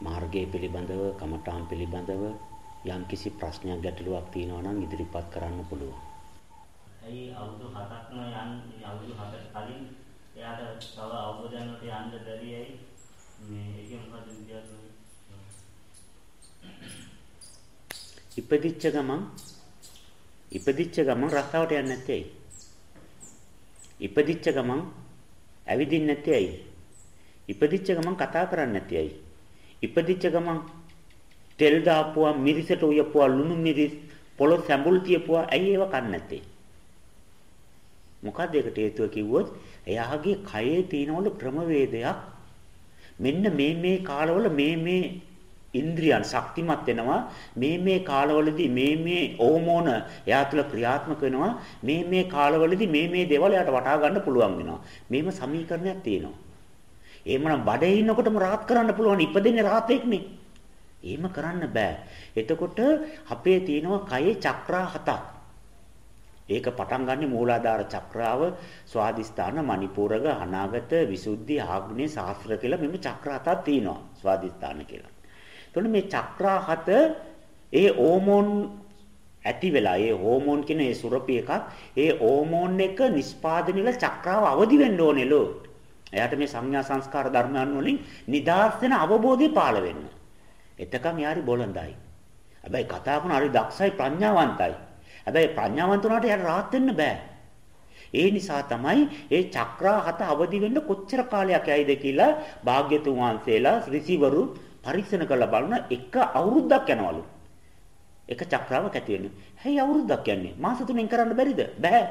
මාර්ගය පිළිබඳව කමඨාන් පිළිබඳව යම් කිසි ප්‍රශ්නයක් ගැටලුවක් තියෙනවා නම් ඉදිරිපත් කරන්න පුළුවන්. ඇයි අවුරුදු 7ක්ම යන් අවුරුදු 7කට කලින් එයාට තව අවබෝධයන්ට යන්න බැරි ඇයි මේ ඒකේ මොකද විද්‍යාත්මක ඉපදිච්ච ගමන් ඉපදිච්ච ගමන් රස්සාවට යන්නේ නැත්තේ ඇයි? ඉපදිච්ච ගමන් ඇවිදින්නේ නැත්තේ ඇයි? ඉපදිච්ච ගමන් කතා කරන්නේ නැත්තේ ඇයි? ඉපදිච්ච ගමන් තෙල් දාපුවා මිරිසට උයපුවා ලුණු මිරිස් පොළොස් සැඹුල් තියපුවා ඇයි ඒව කන්නේ නැත්තේ? මොකද ඒකට හේතුව කිව්වොත් එයාගේ කයේ තියෙනවල ක්‍රමවේදයක්. මෙන්න මේ මේ කාලවල මේ මේ ඉන්ද්‍රියන් ශක්තිමත් වෙනවා. මේ මේ කාලවලදී මේ මේ හෝමෝන එයා තුළ ක්‍රියාත්මක වෙනවා. මේ මේ කාලවලදී මේ මේ දේවල් එයාට වටහා ගන්න පුළුවන් වෙනවා. මේම සමීකරණයක් තියෙනවා. එහෙමනම් බඩේ ඉන්නකොටම රාත් කරන්න පුළුවන් ඉපදෙන්නේ රාතෙක්නේ එහෙම කරන්න බෑ එතකොට අපේ තියෙනවා කයේ චක්‍රා හතක් ඒක පටන් ගන්න මූලාධාර චක්‍රාව ස්වාදිස්ථාන මණිපූරක අනාගත විසුද්ධි ආග්නේ ශාස්ත්‍ර කියලා මෙන්න චක්‍ර හතක් තියෙනවා ස්වාදිස්ථාන කියලා. එතකොට මේ චක්‍රා හත ඒ හෝමෝන් ඇති වෙලා ඒ හෝමෝන් කියන ඒ සුරපි එකක් ඒ හෝමෝන් එක නිස්පාදනය වෙලා චක්‍රාව අවදි වෙන්න ඕනෙලෝ. එයාට මේ සංඥා සංස්කාර ධර්මයන් වලින් නිදාස් වෙන අවබෝධය පාළ වෙන්න. එතකම් යාරි බොළඳයි. හැබැයි කතා කරන හරි දක්ෂයි ප්‍රඥාවන්තයි. හැබැයි ප්‍රඥාවන්ත උනාට යාට rahat වෙන්න බෑ. ඒ නිසා තමයි ඒ චක්‍රා හත අවදි වෙන්න කොච්චර කාලයක් යයිද කියලා භාග්‍යතුන් වහන්සේලා ඍෂිවරු පරීක්ෂණ කරලා බලන එක අවුරුද්දක් යනවලු. එක චක්‍රාවක් ඇති වෙන්නේ. හැයි අවුරුද්දක් යන්නේ. මාස තුනෙන් කරන්න බැරිද? බෑ.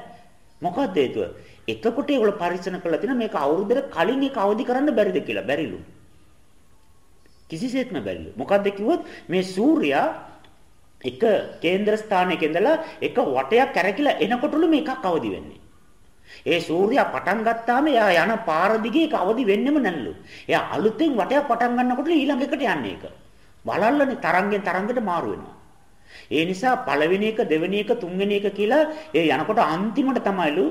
මොකක්ද හේතුව? එතකොට ඒගොල්ලෝ පරීක්ෂණ කරලා තිනා මේක අවුරුද්දකට කලින් ඒක අවදි කරන්න බැරිද කියලා. බැරිලු. කිසිසේත්ම බැරිලු. මොකද්ද කිව්වොත් මේ සූර්යයා එක කේන්ද්‍ර ස්ථානයක ඉඳලා එක වටයක් කැරකිලා එනකොටලු මේකක් අවදි වෙන්නේ. ඒ සූර්යයා පටන් ගත්තාම එයා යන පාර දිගේ ඒක අවදි වෙන්නෙම නැල්ලු. එයා අලුතෙන් වටයක් පටන් ගන්නකොට ඊළඟ එකට යන්නේ ඒක. බලල්ලනේ තරංගෙන් තරංගට මාරු වෙනවා. ඒ නිසා පළවෙනි එක දෙවෙනි එක තුන්වෙනි එක කියලා ඒ යනකොට අන්තිමට තමයිලු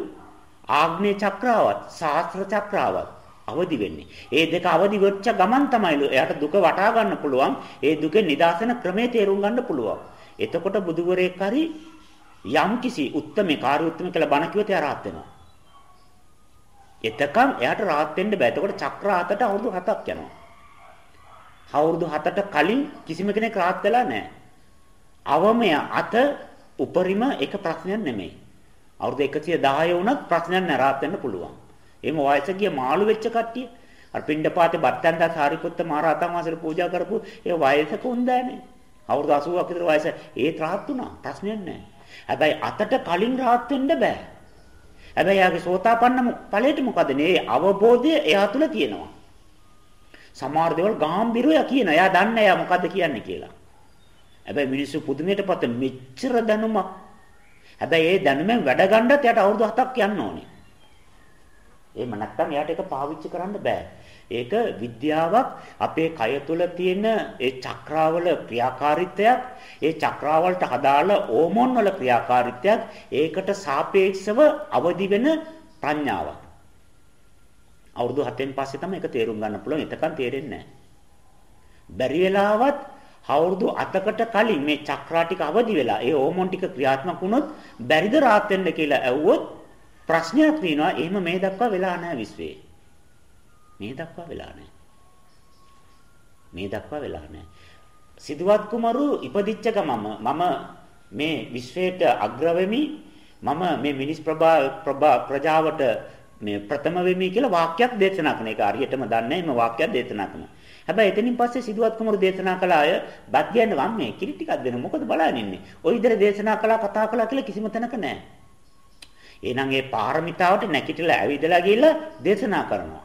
ආග්නේ චක්‍රාවත් ශාස්ත්‍ර චක්‍රාවත් අවදි වෙන්නේ. ඒ දෙක අවදි වෙච්ච ගමන් තමයිලු එයාට දුක වටා ගන්න පුළුවන්. ඒ දුකේ නිදාසන ක්‍රමයේ තේරුම් ගන්න පුළුවන්. එතකොට බුදුවරයෙක් හරි යම් කිසි උත්තරමේ කාර්ය උත්තරම කියලා බණ කිව්වොත් එයා rahat වෙනවා. එතකන් එයාට rahat වෙන්න බෑ. එතකොට චක්‍ර හතට අවුරුදු 7ක් යනවා. අවුරුදු 7ට කලින් කිසිම කෙනෙක් rahat වෙලා නැහැ. අවමය අත උපරිම එක ප්‍රශ්නයක් නෙමෙයි. අවුරුදු 110 වුණත් ප්‍රශ්නයක් නෑ rahat වෙන්න පුළුවන්. එහෙම වයස ගිය මාළු වෙච්ච කට්ටිය අර පින්ඩපාතේ බත්තන්දා සාරිපුත්ත මහ රහතන් වහන්සේට පූජා කරපු ඒ වයසක උන්දෑනේ. අවුරුදු 80ක් විතර වයස ඒත් rahat වුණා. ප්‍රශ්නයක් නෑ. හැබැයි අතට කලින් rahat වෙන්න බෑ. හැබැයි යාගේ සෝතාපන්න ඵලයට මොකද නේ අවබෝධය එයා තුල තියෙනවා. සමහර දේවල් ගැඹිරව කියන. එයා දන්නේ එයා මොකද්ද කියන්නේ කියලා. හැබැයි මිනිස්සු පුදුමයටපත් මෙච්චර දැනුමක්. හැබැයි ඒ දැනුමෙන් වැඩ ගන්නත් එයාට අවුරුදු 7ක් යන්න ඕනේ. එහෙම නැත්නම් එයාට ඒක පාවිච්චි කරන්න බෑ. ඒක විද්‍යාවක් අපේ කය තුල තියෙන ඒ චක්‍රාවල ක්‍රියාකාරීත්වයක් ඒ චක්‍රාවලට අදාළ හෝමෝන් වල ක්‍රියාකාරීත්වයක් ඒකට සාපේක්ෂව අවදි වෙන ප්‍රඥාවක්. අවුරුදු 7න් පස්සේ තමයි ඒක තේරුම් ගන්න පුළුවන්. එතකන් තේරෙන්නේ නැහැ. බැරි වෙලාවත් අවුරුදු 7කට කලින් මේ චක්‍රා ටික අවදි වෙලා ඒ හෝමෝන් ටික ක්‍රියාත්මක වුණොත් බැරිද rahat වෙන්න කියලා ඇහුවොත් ප්‍රශ්නයක් තියෙනවා. එහෙම මේ දක්වා වෙලා නැහැ විශ්වේ. මේ දක්වා වෙලා නැහැ. මේ දක්වා වෙලා නැහැ. සිදුවත් කුමරු ඉපදිච්ච ගමම මම මේ විශ්වයට අග්‍ර වෙමි මම මේ මිනිස් ප්‍රභා ප්‍රජාවට මේ ප්‍රථම වෙමි කියලා වාක්‍යයක් දේශනා කරන එක හරියටම දන්නේ මේ වාක්‍යයක් දේශනා කරනවා. හැබැයි එතනින් පස්සේ සිදුවත් කුමරු දේශනා කළ අය බත් ගන්න වම් මේ කිරි ටිකක් දෙන මොකද බලන්නේ ඉන්නේ. ওই විදිහට දේශනා කළා කතා කළා කියලා කිසිම තැනක නැහැ. එහෙනම් ඒ පාරමිතාවට නැකිටලා ඇවිදලා ගිහිල්ලා දේශනා කරනවා.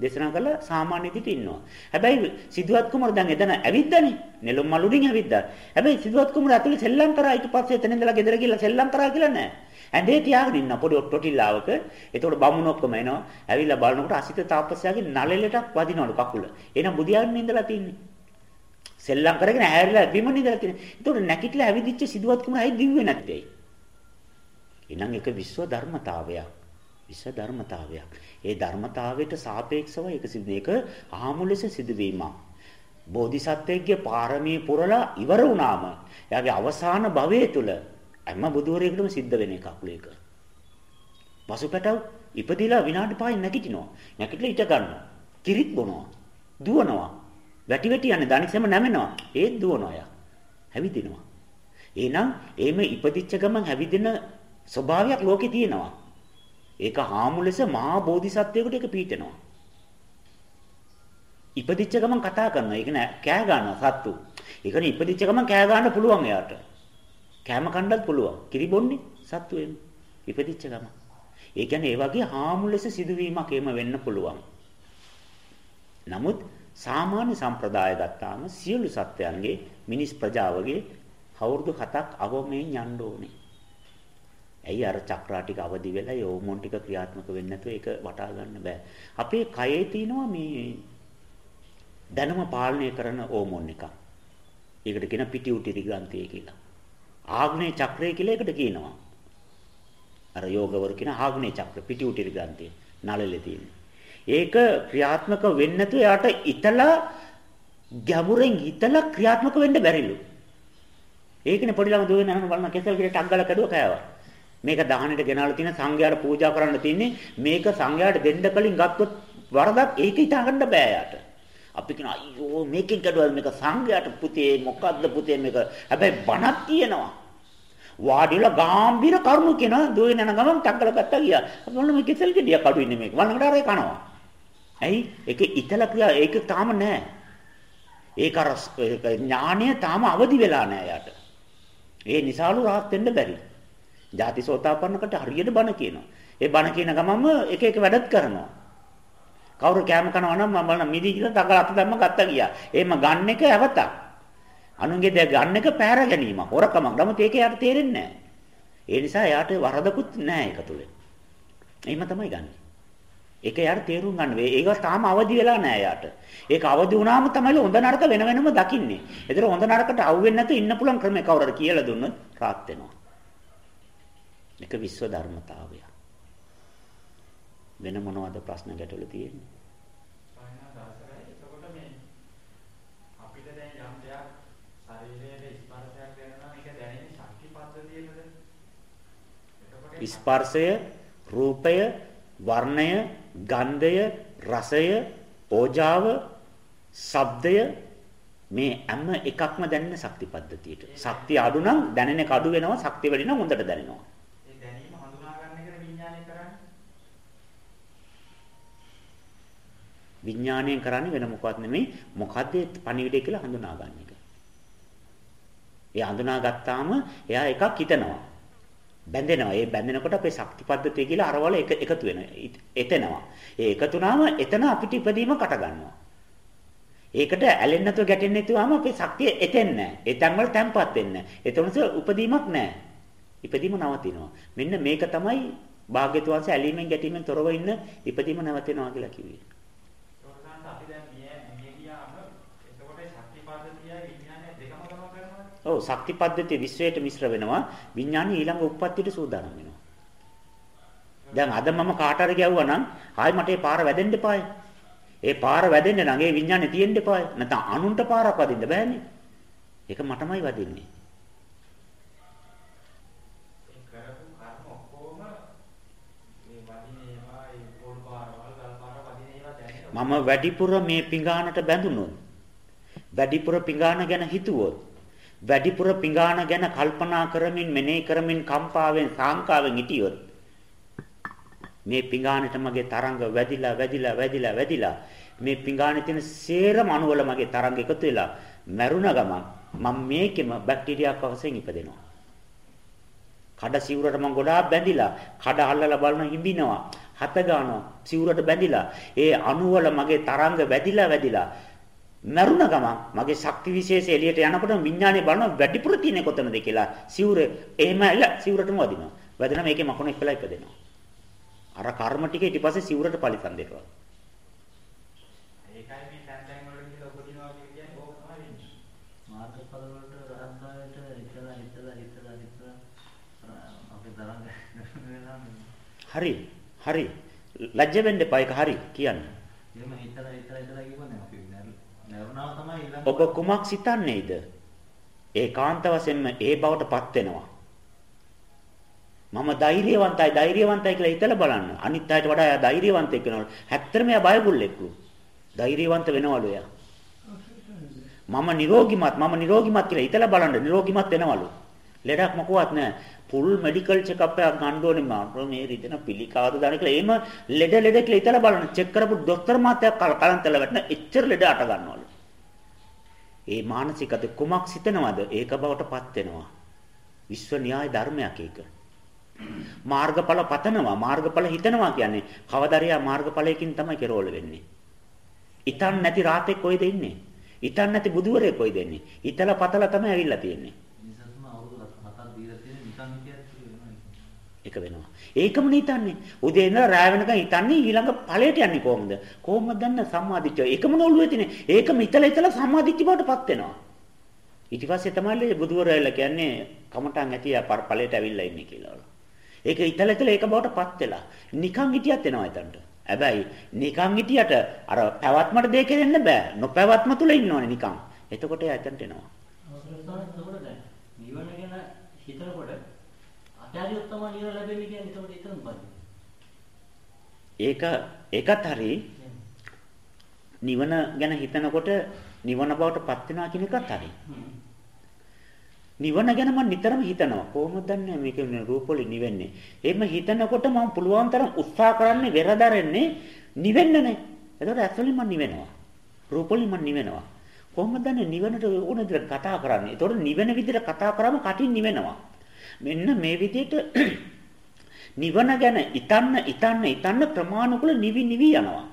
දේශනා කළා සාමාන්‍ය විදිහට ඉන්නවා. හැබැයි සිදුවත් කුමරු දැන් එතන ඇවිද්දානේ. නෙළුම් මලුඩින් ඇවිද්දා. හැබැයි සිදුවත් කුමරු ඇතුලේ සෙල්ලම් කරා ඊට පස්සේ එතන ඉඳලා ගෙදර ගිහලා සෙල්ලම් කරා කියලා නෑ. ඇඳේ තියාගෙන ඉන්න පොඩි ඔට්ටොටිල්ලාවක. එතකොට බමුණු ඔක්කොම එනවා. ඇවිල්ලා බලනකොට අසිත තාපසයාගේ නළලෙටක් වදිනවලු කකුල. එහෙනම් බුදියාගෙන ඉඳලා තින්නේ. සෙල්ලම් කරගෙන ඇහැරිලා බිම නිදලා තින්නේ. එතකොට නැකිట్లా ඇවිදිච්ච සිදුවත් කුමරු ඇයි දිව්වේ නැත්තේ? එහෙනම් ඒක විශ්ව ධර්මතාවයක්. විශ්ව ධර්මතාවයක්. ඒ ධර්මතාවයට සාපේක්ෂව ඒක සිදු ඒක ආමු ලෙස සිදුවීමක්. බෝධිසත්වයේ පාරමී පුරලා ඉවර වුණාම එයාගේ අවසාන භවයේ තුල හැම බුදුවරයෙකුටම සිද්ධ වෙන එකක් ලේක. පසුපැටව ඉපදිලා විනාඩි 5න් නැගිටිනවා. නැගිටලා ඉට ගන්නවා. කිරිත් බොනවා. දුවනවා. වැටි වැටි යන්නේ දනිසෙම නැමෙනවා. ඒත් දුවනවා යා. හැවිදිනවා. එහෙනම් එහෙම ඉපදිච්ච ගමන් හැවිදෙන ස්වභාවයක් ලෝකේ තියෙනවා. ඒක හාමු ලෙස මහා බෝධිසත්වයෙකුට ඒක පීඨනවා. ඉපදිච්ච ගමන් කතා කරනවා. ඒක නෑ කෑ ගන්නවා සත්තු. ඒකනේ ඉපදිච්ච ගමන් කෑ ගන්න පුළුවන් එයාට. කෑම කන්නත් පුළුවන්. කිරි බොන්නේ සත්තු එන්නේ. ඉපදිච්ච ගමන්. ඒ කියන්නේ ඒ වගේ හාමු ලෙස සිදුවීමක් එහෙම වෙන්න පුළුවන්. නමුත් සාමාන්‍ය සම්ප්‍රදාය ගත්තාම සියලු සත්වයන්ගේ මිනිස් ප්‍රජාවගේ අවුරුදු 7ක් අවමෙන් යන්න ඕනේ. ඇයි අර චක්‍රා ටික අවදි වෙලා ඒ හෝමෝන් ටික ක්‍රියාත්මක වෙන්නේ නැතුව ඒක වටා ගන්න බෑ. අපේ කයේ තියෙනවා මේ දැනුම පාලනය කරන හෝමෝන් එකක්. ඒකට කියන පිටියුටිරි ග්‍රන්ථිය කියලා. ආග්නේ චක්‍රය කියලා ඒකට කියනවා. අර යෝගවරු කියන ආග්නේ චක්‍ර පිටියුටිරි ග්‍රන්ථිය නළලේ තියෙන්නේ. ඒක ක්‍රියාත්මක වෙන්නේ නැතුව එයාට ඉතලා ගැඹුරෙන් ඉතලා ක්‍රියාත්මක වෙන්න බැරිලු. ඒකනේ පොඩි ළම දුවගෙන යන බලන කෙසල් කිරට අංගල කැඩුව කෑවා. මේක දහනෙට ගෙනාලා තියෙන සංඝයාට පූජා කරන්න තින්නේ මේක සංඝයාට දෙන්න කලින් ගත්තොත් වරදක් ඒක හිතා ගන්න බෑ යාට. අපි කියන අයියෝ මේකෙන් කැඩුවා මේක සංඝයාට පුතේ මොකද්ද පුතේ මේක හැබැයි බණක් තියෙනවා. වාඩිලා ගාම්භීර කරුණු කියන දුවගෙන යන ගමන් ටක්කල ගත්තා ගියා. අපි මොන මේ කෙසල් ගෙඩිය කඩු ඉන්නේ මේක. වළඟට අරේ කනවා. ඇයි? ඒකේ ඉතල ක්‍රියා ඒක තාම නැහැ. ඒක අර ඥානය තාම අවදි වෙලා නැහැ යාට. ඒ නිසාලු rahat වෙන්න බැරි. ජාතිසෝතාපන්නකට හරියට බණ කියනවා. ඒ බණ කියන ගමන්ම එක එක වැඩත් කරනවා. කවුරු කැම කනවා නම් මම බලන මිදි කියලා තකල අත දැම්ම ගත්තා ගියා. එහෙම ගන්න එක ඇවතක්. අනුන්ගේ දේ ගන්න එක පෑර ගැනීමක්. හොරකමක්. නමුත් ඒක යාට තේරෙන්නේ නැහැ. ඒ නිසා යාට වරදකුත් නැහැ ඒක තුල. එහෙම තමයි ගන්නෙ. ඒක යාට තේරුම් ගන්න වෙයි. ඒක තාම අවදි වෙලා නැහැ යාට. ඒක අවදි වුණාම තමයි හොඳ නරක වෙන වෙනම දකින්නේ. ඒතර හොඳ නරකට අහුවෙන්නේ නැතුව ඉන්න පුළුවන් ක්‍රමයක් කවුරු හරි කියලා දුන්නොත් රාත් වෙනවා. එක විශ්ව ධර්මතාවය. වෙන මොනවද ප්‍රශ්න ගැටලු තියෙන්නේ? ස්පර්ශය, රූපය, වර්ණය, ගන්ධය, රසය, ඕජාව, ශබ්දය මේ හැම එකක්ම දැනෙන ශක්ති පද්ධතියට. ශක්තිය අඩු නම් දැනෙන එක අඩු වෙනවා, ශක්තිය වැඩි නම් හොඳට දැනෙනවා. විඥාණයෙන් කරන්නේ වෙන මොකවත් නෙමෙයි මොකද්ද පණිවිඩය කියලා හඳුනා ගන්න එක. ඒ හඳුනා ගත්තාම එයා එකක් හිතනවා. බැඳෙනවා. ඒ බැඳෙනකොට අපේ ශක්ති පද්ධතිය කියලා අරවල එක එකතු වෙනවා. එතෙනවා. ඒ එකතුනාම එතන අපිට ඉපදීම කට ගන්නවා. ඒකට ඇලෙන්නේ නැතුව ගැටෙන්නේ නැතුවම අපේ ශක්තිය එතෙන්නේ නැහැ. ඒ තැන් වල තැම්පත් වෙන්නේ නැහැ. එතනස උපදීමක් නැහැ. ඉපදීම නවතිනවා. මෙන්න මේක තමයි භාග්‍යතුන් වහන්සේ ඇලීමෙන් ගැටීමෙන් තොරව ඉන්න ඉපදීම නැවතෙනවා කියලා කිව්වේ. ඔව් ශක්ති පද්ධතිය විශ්වයට මිශ්‍ර වෙනවා විඥානය ඊළඟ උප්පත්තියට සූදානම් වෙනවා. දැන් අද මම කාට හරි ගැව්වා නම් ආයි මට ඒ පාර වැදෙන්න එපායි. ඒ පාර වැදෙන්න නම් ඒ විඥානේ තියෙන්න එපායි. නැත්නම් අනුන්ට පාරක් වදින්න බෑනේ. ඒක මටමයි වදින්නේ. මම වැඩිපුර මේ පිඟානට බැඳුනොත් වැඩිපුර පිඟාන ගැන හිතුවොත් වැඩිපුර පිඟාන ගැන කල්පනා කරමින් මෙනෙහි කරමින් කම්පාවෙන් සාංකාවෙන් හිටියොත් මේ පිඟානට මගේ තරංග වැඩිලා වැඩිලා වැඩිලා වැඩිලා මේ පිඟානේ තියෙන සේරම අණුවල මගේ තරංග එකතු වෙලා මැරුණ ගමන් මම මේකෙම බැක්ටීරියාවක් වශයෙන් ඉපදෙනවා. කඩ සිවුරට මම ගොඩාක් බැඳිලා කඩ අල්ලලා බලන හිඹිනවා හත ගන්නවා සිවුරට බැඳිලා ඒ අණුවල මගේ තරංග වැඩිලා වැඩිලා මරුණ ගමන් මගේ ශක්ති විශේෂ එළියට යනකොට විඥානේ බලන වැඩිපුර තියෙන්නේ කොතනද කියලා සිවුර එහෙම ඇල සිවුරටම වදිනවා. වැදෙනා මේකේ මකුණෙක් වෙලා ඉපදෙනවා. අර කර්ම ටික ඊට පස්සේ සිවුරට පරිසම් දෙනවා. ඒකයි මේ තැන් තැන් වල ඉඳලා උපදිනවා කියන්නේ ඕක තමයි වෙන්නේ. මාර්ගඵල වලට රහත්ායට ඉතලා ඉතලා ඉතලා ඉතලා අපේ තරංග හරි හරි ලැජ්ජ වෙන්න එපා ඒක හරි කියන්න. එහෙම හිතලා හිතලා හිතලා කියවනේ අපි නැරුණාම තමයි ඊළඟ ඔබ කුමක් සිතන්නේද? ඒකාන්ත වශයෙන්ම ඒ බවටපත් වෙනවා. මම ධෛර්යවන්තයි ධෛර්යවන්තයි කියලා හිතලා බලන්න. අනිත් අයට වඩා එයා ධෛර්යවන්තෙක් වෙනවලු. ඇත්තටම එයා බයගුල්ලෙක්ලු. ධෛර්යවන්ත වෙනවලු එයා. මම නිරෝගිමත් මම නිරෝගිමත් කියලා හිතලා බලන්න නිරෝගිමත් වෙනවලු. ලෙඩක් මොකවත් නැහැ. ෆුල් මෙඩිකල් චෙකප් එකක් ගන්න ඕනේ මම මේ රිදෙන පිළිකාවද දාන කියලා එහෙම ලෙඩ ලෙඩ කියලා හිතලා බලන්න. චෙක් කරපු ડોක්ටර් මාත්‍යක් කලන්තල වැටෙන එච්චර ලෙඩ අට ගන්නවලු. ඒ මානසිකද කුමක් සිතනවද? ඒක බවටපත් වෙනවා. විශ්ව න්‍යාය ධර්මයක් ඒක. මාර්ගඵල පතනවා මාර්ගඵල හිතනවා කියන්නේ කවදරියා මාර්ගඵලයකින් තමයි කෙරෝල වෙන්නේ. ඉතන් නැති රාතේ කොයිද ඉන්නේ? ඉතන් නැති බුදුවරේ කොයිද ඉන්නේ? ඉතලා පතලා තමයි ඇවිල්ලා තියෙන්නේ. එක වෙනවා. ඒකම නිතන්නේ. උදේ ඉඳලා රාය වෙනකන් හිතන්නේ ඊළඟ ඵලයට යන්නේ කොහොමද? කොහොමද දන්න සම්මාදිට්ඨිය? ඒකම නෝලුවේ තියෙන්නේ. ඒකම ඉතලා ඉතලා සම්මාදිට්ඨිය බවටපත් වෙනවා. ඊට පස්සේ තමයි බුදුවරයලා කියන්නේ කමටන් ඇති ඵලයට ඇවිල්ලා ඉන්නේ කියලා. ඒක ඉතල ඉතල ඒක බවටපත් වෙලා නිකන් හිටියත් එනවා එතනට. හැබැයි නිකන් හිටියට අර පැවැත්මට දෙයක් දෙන්න බෑ. නොපැවැත්ම තුල ඉන්න ඕනේ නිකන්. එතකොට එයා එතනට එනවා. නිවන ගැන හිතනකොට අත්‍යරියොත් තමයි නිවන ලැබෙන්නේ කියන්නේ එතකොට එතන මොකද? ඒක ඒකත් හරි. නිවන ගැන හිතනකොට නිවන බවට පත් වෙනවා කියන එකත් හරි. නිවන ගැන මම නිතරම හිතනවා. කොහොමද දන්නේ මේක රූපවලින් නිවෙන්නේ? එහෙම හිතනකොට මම පුළුවන් තරම් උත්සාහ කරන්නේ වෙරදරන්නේ නිවෙන්නනේ. එතකොට ඇස්වලින් මම නිවෙනවා. රූපවලින් මම නිවෙනවා. කොහොමද දන්නේ නිවනට ඕන විදිහට කතා කරන්නේ? එතකොට නිවෙන විදිහට කතා කරාම කටින් නිවෙනවා. මෙන්න මේ විදිහට නිවන ගැන ඉතන්න ඉතන්න ඉතන්න ප්‍රමාණිකුල නිවි නිවි යනවා.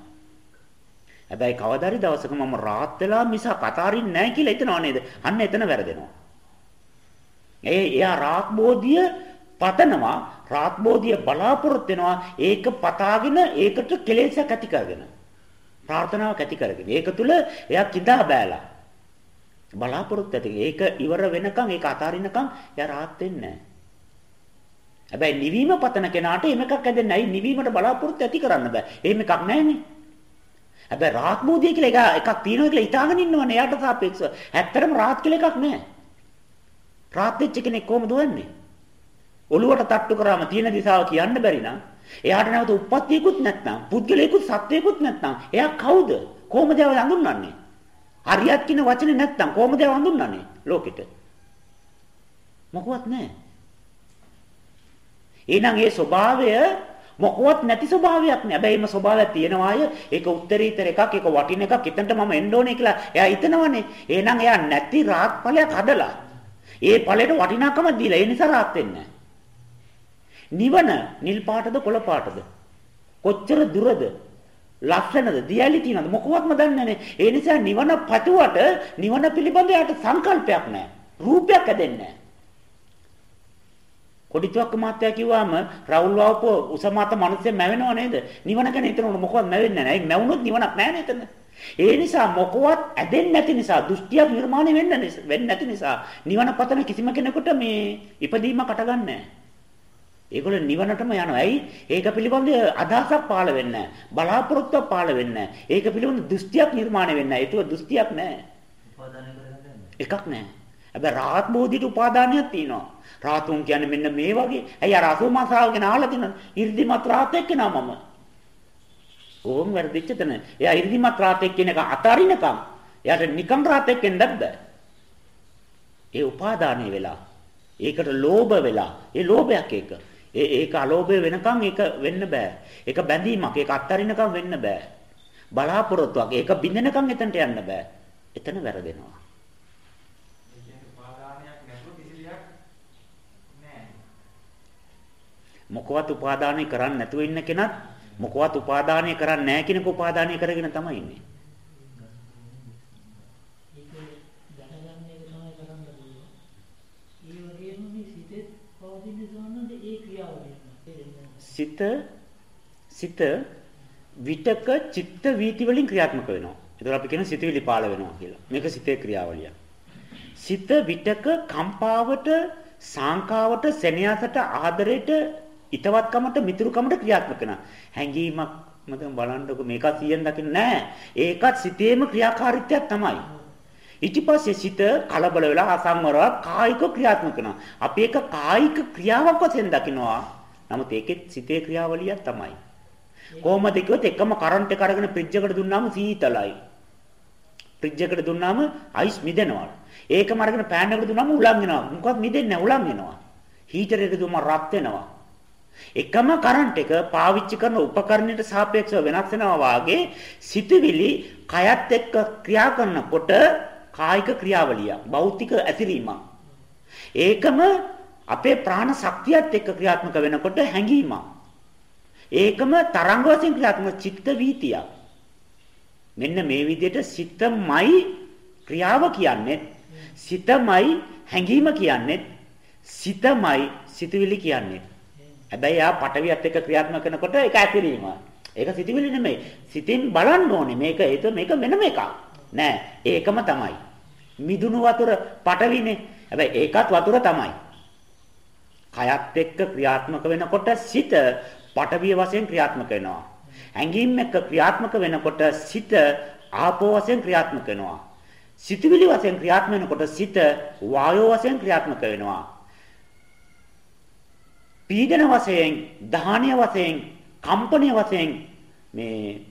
හැබැයි කවදාරි දවසක මම රාත් වෙලා මිස කතාරින් නැහැ කියලා හිතනව නේද? අන්න එතන වැරදෙනවා. ඒ එයා රාත්බෝධිය පතනවා රාත්බෝධිය බලාපොරොත්තු වෙනවා ඒක පතාගෙන ඒකට කෙලෙසක් ඇති කරගෙන ප්‍රාර්ථනාවක් ඇති කරගෙන ඒක තුල එයා කිදා බෑලා බලාපොරොත්තු ඇති ඒක ඉවර වෙනකන් ඒක අතාරිනකන් එයා රාත් වෙන්නේ හැබැයි නිවීම පතන කෙනාට එමකක් ඇදෙන්නේ නැයි නිවීමට බලාපොරොත්තු ඇති කරන්න බෑ එහෙම එකක් නැහැනේ හැබැයි රාත් බෝධිය කියලා එකක් තියෙනවා කියලා හිතාගෙන ඉන්නවනේ එයාට සාපේක්ෂව ඇත්තටම රාත් කියලා එකක් නැහැ රාත් වෙච්ච කෙනෙක් කොහොමද හොයන්නේ? ඔළුවට තට්ටු කරාම තියෙන දිශාව කියන්න බැරි නම් එයාට නැවත උප්පත්තියකුත් නැත්නම් පුද්ගලයෙකුත් සත්වයෙකුත් නැත්නම් එයා කවුද? කොහොමද ඒව හඳුන්වන්නේ? හරියක් කියන වචනේ නැත්නම් කොහොමද ඒව හඳුන්වන්නේ ලෝකෙට? මොකවත් නැහැ. එහෙනම් ඒ ස්වභාවය මොකවත් නැති ස්වභාවයක් නේ. හැබැයි මේ ස්වභාවයක් තියෙනවාය. ඒක උත්තරීතර එකක්, ඒක වටින එකක්. එතනට මම එන්න ඕනේ කියලා එයා හිතනවනේ. එහෙනම් එයා නැති රාත් ඵලයක් හදලා ඒ ඵලයට වටිනාකමක් දීලා. ඒ නිසා rahat වෙන්නේ නිවන නිල් පාටද කොළ පාටද? කොච්චර දුරද? ලක්ෂණද දියලි තියනද? මොකවත්ම දන්නේ නැහැ ඒ නිසා නිවන පතුවට නිවන පිළිබඳ යට සංකල්පයක් නැහැ රූපයක් ඇදෙන්නේ නැහැ කොඩිතුවක් මාත්‍යා කිව්වම රවුල් වවපෝ උසමාත මිනිස්සු මැවෙනව නේද නිවන ගැන හිතනකොට මොකවත් මැවෙන්නේ නැහැ ඒ මැවුනොත් නිවනක් නැහැ නේද ඒ නිසා මොකවත් ඇදෙන්නේ නැති නිසා දෘෂ්ටියක් නිර්මාණය වෙන්න වෙන්නේ නැති නිසා නිවන පතන කිසිම කෙනෙකුට මේ ඉපදීමකට ගන්නෑ. ඒගොල්ලෝ නිවනටම යනවා. ඇයි? ඒක පිළිබඳ අදහසක් පාළ වෙන්නේ නැහැ. බලාපොරොත්තුවක් පාළ වෙන්නේ නැහැ. ඒක පිළිබඳ දෘෂ්ටියක් නිර්මාණය වෙන්නේ නැහැ. ඒක දෘෂ්ටියක් නැහැ. එකක් නැහැ. හැබැයි රාහත් බෝධිට උපාදානයක් තියෙනවා. රාතුන් කියන්නේ මෙන්න මේ වගේ. ඇයි අර අසෝමාසාව ගැන අහලා තියෙනවද? 이르දිමත් රාහත් එක්කෙනා මම. ඕම් වැරදිච්ච තැන. එයා ඉරිදිමත් රාතෙක් කියන එක අතාරිනකම් එයාට නිකම් රාතෙක් වෙන්නත් බෑ. ඒ උපාදානය වෙලා. ඒකට ලෝභ වෙලා. ඒ ලෝභයක් ඒක. ඒ ඒක අලෝභය වෙනකම් ඒක වෙන්න බෑ. ඒක බැඳීමක්. ඒක අත්හරිනකම් වෙන්න බෑ. බලාපොරොත්තුවක්. ඒක බින්දනකම් එතනට යන්න බෑ. එතන වැරදෙනවා. මොකවත් උපාදානය කරන්නේ නැතුව ඉන්න කෙනත් මොකවත් උපාදානය කරන්නේ නැහැ කෙනෙක් උපාදානය කරගෙන තමයි ඉන්නේ. සිත සිත විතක චිත්ත වීති වලින් ක්‍රියාත්මක වෙනවා. ඒතර අපි කියන සිතවිලි පාළ වෙනවා කියලා. මේක සිතේ ක්‍රියාවලිය. සිත විතක කම්පාවට සාංකාවට සෙනෙහසට ආදරයට ිතවත්කමට මිතුරුකමට ක්‍රියාත්මක වෙනවා. හැඟීමක් මම බලන්නකො මේක 100න් දකින්න නෑ. ඒකත් සිතේම ක්‍රියාකාරීත්වයක් තමයි. ඊට පස්සේ සිත කලබල වෙලා අසංවරව කායික ක්‍රියාත්මක කරනවා. අපි ඒක කායික ක්‍රියාවක් වශයෙන් දකිනවා. නමුත් ඒකෙත් සිතේ ක්‍රියාවලියක් තමයි. කොහොමද කිව්වොත් එකම කරන්ට් එක අරගෙන ෆ්‍රිජ් එකට දුන්නාම සීතලයි. ෆ්‍රිජ් එකට දුන්නාම අයිස් මිදෙනවා. ඒකම අරගෙන පෑන් එකට දුන්නාම උලන් වෙනවා. මොකක්ද මිදෙන්නේ නැහැ උලන් වෙනවා. හීටර් එක දුන්නාම රත් වෙනවා. එකම කරන්ට් එක පාවිච්චි කරන උපකරණයට සාපේක්ෂව වෙනස් වෙනවා වාගේ සිතුවිලි කයත් එක්ක ක්‍රියා කරනකොට කායික ක්‍රියාවලිය භෞතික ඇතිරීමක් ඒකම අපේ ප්‍රාණ ශක්තියත් එක්ක ක්‍රියාත්මක වෙනකොට හැඟීමක්. ඒකම තරංග වශයෙන් ක්‍රියාත්මක චිත්ත වීතියක්. මෙන්න මේ විදිහට සිතමයි ක්‍රියාව කියන්නේ. සිතමයි හැඟීම කියන්නේ. සිතමයි සිතුවිලි කියන්නේ. හැබැයි ආ පටවියත් එක්ක ක්‍රියාත්මක කරනකොට ඒක ඇතිරීම. ඒක සිතුවිලි නෙමෙයි. සිතින් බලන්න ඕනේ. මේක ඒක මේක වෙනම එකක්. නෑ. ඒකම තමයි. මිදුණු වතුර පටවිනේ. හැබැයි ඒකත් වතුර තමයි. කයත් එක්ක ක්‍රියාත්මක වෙනකොට සිත පටවිය වශයෙන් ක්‍රියාත්මක වෙනවා. ඇඟීම් එක්ක ක්‍රියාත්මක වෙනකොට සිත ආපෝ වශයෙන් ක්‍රියාත්මක වෙනවා. සිතුවිලි වශයෙන් ක්‍රියාත්මක වෙනකොට සිත වායෝ වශයෙන් ක්‍රියාත්මක වෙනවා. පීඩන වශයෙන්, දහානීය වශයෙන්, කම්පනීය වශයෙන් මේ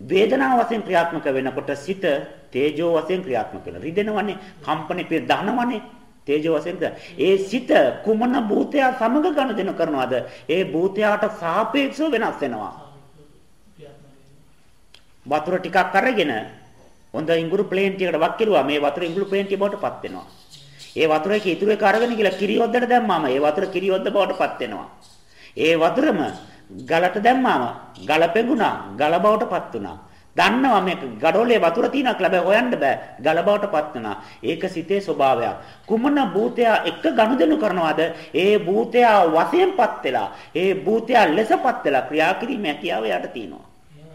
වේදනාව වශයෙන් ක්‍රියාත්මක වෙනකොට සිත තේජෝ වශයෙන් ක්‍රියාත්මක වෙනවා. රිදෙනවනේ, කම්පනේ පිය දහනවනේ. තේජෝ වශයෙන් ඒ සිත කුමන භූතය සමග ගනුදෙනු කරනවද? ඒ භූතයාට සාපේක්ෂව වෙනස් වෙනවා. වතුර ටිකක් අරගෙන හොඳ ඉඟුරු ප්ලේන් ටිකකට වක් කෙරුවා මේ වතුර ඉඟුරු ප්ලේන් ටික බවට පත් වෙනවා. ඒ වතුර එක ඉතුරු එක අරගෙන ගිහලා කිරියොද්දට දැම්මාම ඒ වතුර කිරියොද්ද බවට පත් වෙනවා. ඒ වතුරම ගලට දැම්මාම ගල පෙඟුණා ගල බවට පත් වුණා. දන්නවා මේක ගඩොලේ වතුර තියෙනක් ලැබ හොයන්න බෑ ගල බවට පත් වෙනවා. ඒක සිතේ ස්වභාවයක්. කුමන භූතයා එක ගනුදෙනු කරනවද? ඒ භූතයා වශයෙන්පත් වෙලා, ඒ භූතයා ලෙසපත් වෙලා ක්‍රියා කිරීම හැකියාව යට තියෙනවා.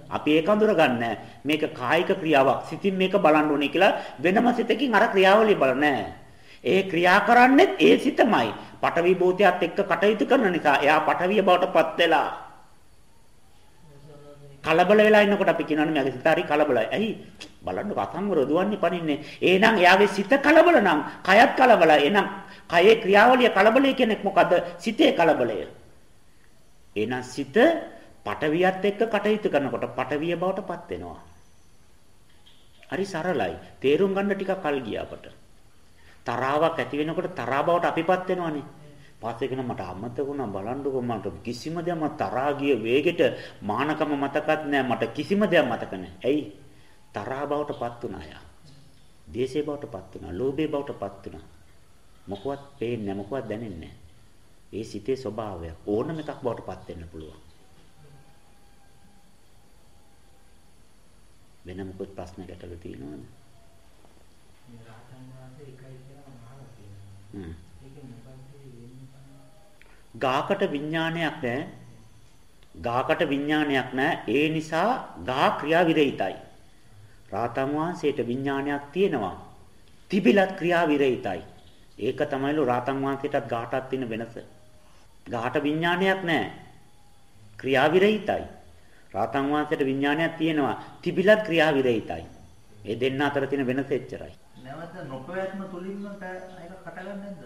අපි ඒක අඳුර ගන්න මේක කායික ක්‍රියාවක්. සිතින් මේක බලන්න ඕනේ කියලා වෙනම සිතකින් අර ක්‍රියාවලිය බලන්නේ ඒ ක්‍රියා කරන්නේත් ඒ සිතමයි. පටවි භූතයත් එක්ක කටයුතු කරන නිසා එයා පටවිය බවට පත් වෙලා කලබල වෙලා ඉන්නකොට අපි කියනවානේ මගේ සිත හරි කලබලයි. ඇයි? බලන්න රතංග රොදවන්නේ පනින්නේ. එහෙනම් එයාගේ සිත කලබල නම් කයත් කලබලයි. එහෙනම් කයේ ක්‍රියාවලිය කලබලයි කියන්නේ මොකද්ද? සිතේ කලබලය. එහෙනම් සිත පටවියත් එක්ක කටයුතු කරනකොට පටවිය බවට පත් වෙනවා. හරි සරලයි. තේරුම් ගන්න ටිකක් කල් ගියා අපට. තරාවක් ඇති වෙනකොට තරහා බවට අපිපත් වෙනවනේ. පස්සේ කියන මට අමතක වුණා බලන්නකො මට කිසිම දෙයක් මම තරහා ගිය වේගෙට මානකම මතකත් නෑ මට කිසිම දෙයක් මතක නෑ. ඇයි? තරහා බවටපත් වුණා යා. දේශේ බවටපත් වුණා, ලෝභේ බවටපත් වුණා. මොකවත් පේන්නේ මොකවත් දැනෙන්නේ ඒ සිතේ ස්වභාවය ඕනම එකක් බවටපත් වෙන්න පුළුවන්. වෙන මොකද ප්‍රශ්න ගැටලු තියෙනවද? ගාකට විඥානයක් නැහැ. ගාකට විඥානයක් නැහැ. ඒ නිසා ගා ක්‍රියා විරහිතයි. රාතන් වහන්සේට විඥානයක් තියෙනවා. තිබිලත් ක්‍රියා විරහිතයි. ඒක තමයිලු රාතන් වහන්සේටත් ගාටත් තියෙන වෙනස. ගාට විඥානයක් නැහැ. ක්‍රියා විරහිතයි. රාතන් වහන්සේට විඥානයක් තියෙනවා. තිබිලත් ක්‍රියා විරහිතයි. මේ දෙන්න අතර තියෙන වෙනස එච්චරයි. නැවත නොපැවැත්ම තුලින්ම ඒක හටගන්නේ නැද්ද?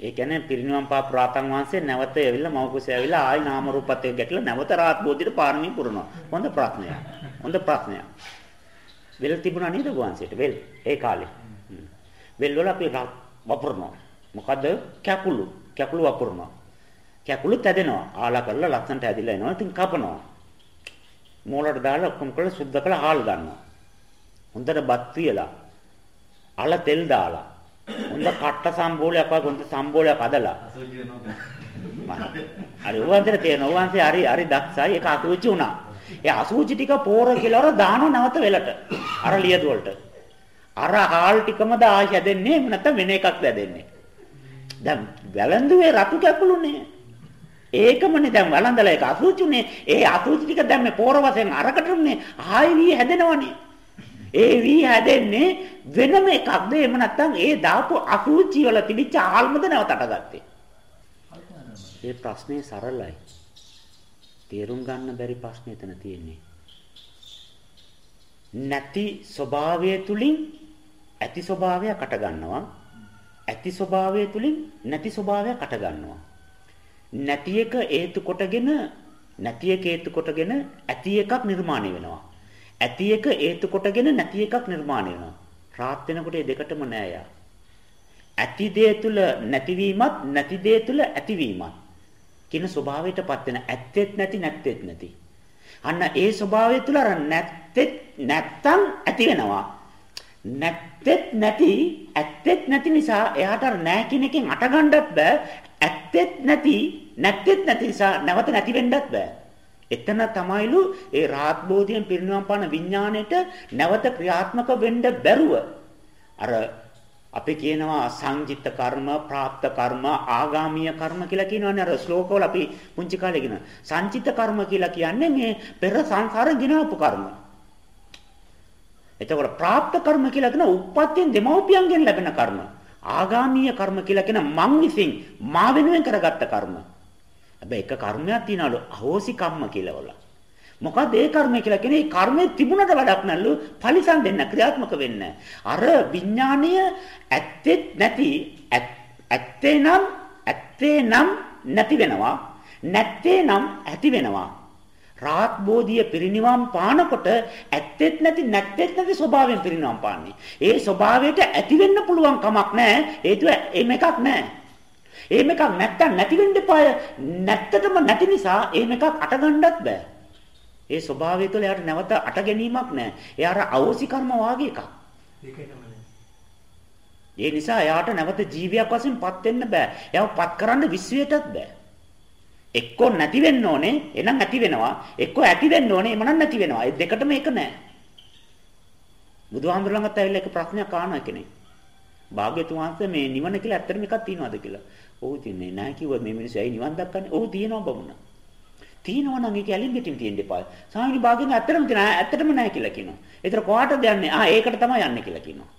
ඒ කියන්නේ පිරිනිවන් පා ප්‍රාතන් වහන්සේ නැවත ඇවිල්ලා මව කුසේ ඇවිල්ලා ආයි නාම රූපත් එක්ක ගැටලා නැවත රාත් බෝධියට පාරමී පුරනවා. හොඳ ප්‍රශ්නයක්. හොඳ ප්‍රශ්නයක්. වෙල් තිබුණා නේද වහන්සේට? වෙල් ඒ කාලේ. වෙල් වල අපි වපුරනවා. මොකද කැකුළු. කැකුළු වපුරනවා. කැකුළු තැදෙනවා. ආලා කරලා ලස්සනට ඇදිලා එනවා. ඉතින් කපනවා. මෝලට දාලා ඔක්කොම කරලා සුද්ධ කරලා හාල් ගන්නවා. හොඳට බත් පියලා අල තෙල් දාලා හොඳ කට්ට සම්බෝලයක් වගේ හොඳ සම්බෝලයක් අදලා. හරි උවන්තර තේරෙන උවන්සේ හරි හරි දක්ෂයි ඒක අසුචි උනා ඒ අසුචි ටික පෝර කියලා අර දානව නැවත වෙලට අර ලියද වලට. අර හාල් ටිකම දායි හැදෙන්නේ නැත්නම් වෙන එකක් දැදෙන්නේ දැන් වැළඳුවේ රතු කැකුළුනේ ඒකමනේ දැන් වළඳලා ඒක අසුචිනේ ඒ අසුචි ටික දැන් මේ පෝර වශයෙන් අරකට උන්නේ ආයි වී හැදෙනවනේ. ඒ වී හැදෙන්නේ වෙනම එකක්ද එහෙම නැත්නම් ඒ දාපු අසුචි වල තිබිච්ච ආල්මද නැවතට ගත්තේ. ඒ ප්‍රශ්නේ සරලයි. තේරුම් ගන්න බැරි ප්‍රශ්නේ එතන තියෙන්නේ. නැති ස්වභාවය තුලින් ඇති ස්වභාවයක් අට ගන්නවා. ඇති ස්වභාවය තුලින් නැති ස්වභාවයක් අට ගන්නවා. නැති එක හේතු කොටගෙන නැති එක හේතු කොටගෙන ඇති එකක් නිර්මාණය වෙනවා. ඇති එක හේතු කොටගෙන නැති එකක් නිර්මාණය වෙනවා. රාත් වෙනකොට මේ දෙකටම නෑ යා. ඇති දේ තුල නැතිවීමත් නැති දේ තුල ඇතිවීමත් කියන ස්වභාවයටපත් වෙන ඇත්තෙත් නැති නැත්තෙත් නැති. අන්න ඒ ස්වභාවය තුල අර නැත්තෙත් නැත්තම් ඇති වෙනවා. නැත්තෙත් නැති ඇත්තෙත් නැති නිසා එයාට අර නැහැ කියන එකෙන් අටගන්නත් බෑ. ඇත්තෙත් නැති නැත්තෙත් නැති නිසා නැවත නැති වෙන්නත් බෑ. එතන තමයිලු ඒ රාත් බෝධියෙන් පිරිනවම් පාන විඥාණයට නැවත ක්‍රියාත්මක වෙන්න බැරුව අර අපි කියනවා සංජිත කර්ම, પ્રાપ્ત කර්ම, ආගාමීය කර්ම කියලා කියනවනේ අර ශ්ලෝකවල අපි පුංචි කාලේ කියන. සංජිත කර්ම කියලා කියන්නේ මේ පෙර සංසාරෙන් ගෙනාවු කර්ම. එතකොට પ્રાપ્ત කර්ම කියලා කියන උප්පත්තියෙන් දෙමව්පියන්ගෙන් ලැබෙන කර්ම. ආගාමීය කර්ම කියලා කියන මං විසින් මා වෙනුවෙන් කරගත්ත කර්ම. හැබැයි එක කර්මයක් තියනවලු අහෝසි කම්ම කියලා වල. මොකද ඒ කර්මය කියලා කියන්නේ ඒ කර්මයේ තිබුණට වැඩක් නැල්ලු පරිසම් දෙන්න ක්‍රියාත්මක වෙන්න. අර විඥානීය ඇත්තේ නැති ඇත්තේ නම් ඇත්තේ නම් නැති වෙනවා. නැත්තේ නම් ඇති වෙනවා. රාත් බෝධිය පිරිනිවන් පානකොට ඇත්තෙත් නැති නැත්තෙත් නැති ස්වභාවයෙන් පිරිනිවන් පාන්නේ. ඒ ස්වභාවයට ඇති වෙන්න පුළුවන් කමක් නැහැ. හේතුව එහෙම එකක් නැහැ. එහෙම එකක් නැත්තම් නැති වෙන්න එපාය. නැත්තටම නැති නිසා එහෙම එකක් අටගන්නත් බෑ. ඒ ස්වභාවය තුළ එයාට නැවත අට ගැනීමක් නැහැ. එයා අර අවෝසි කර්ම වාගේ එකක්. ඒ නිසා එයාට නැවත ජීවියක් වශයෙන් පත් වෙන්න බෑ. එයාව පත් කරන්න විශ්වයටත් බෑ. එක්කෝ නැති වෙන්න ඕනේ, එනං ඇති වෙනවා. එක්කෝ ඇති වෙන්න ඕනේ, එමනම් නැති වෙනවා. ඒ දෙකටම එක නෑ. බුදුහාමුදුරන්ගත් ඇවිල්ලා එක ප්‍රශ්නයක් අහනවා කෙනෙක්. භාග්‍යතුන් වහන්සේ මේ නිවන කියලා ඇත්තටම එකක් තියනවද කියලා. ඔව් තියන්නේ නැහැ කිව්වොත් මේ මිනිස්සු ඇයි නිවන් දක්කන්නේ? ඔව් තියෙනවා බමුණා. තියෙනවා නම් ඒක ඇලින් ගෙටින් තියෙන්න එපා. සාමිනි භාගයෙන් ඇත්තටම තියෙනවා. ඇත්තටම නැහැ කියලා කියනවා. ඒතර කොහාටද යන්නේ? ආ ඒකට තමයි යන්නේ කියලා කියනවා.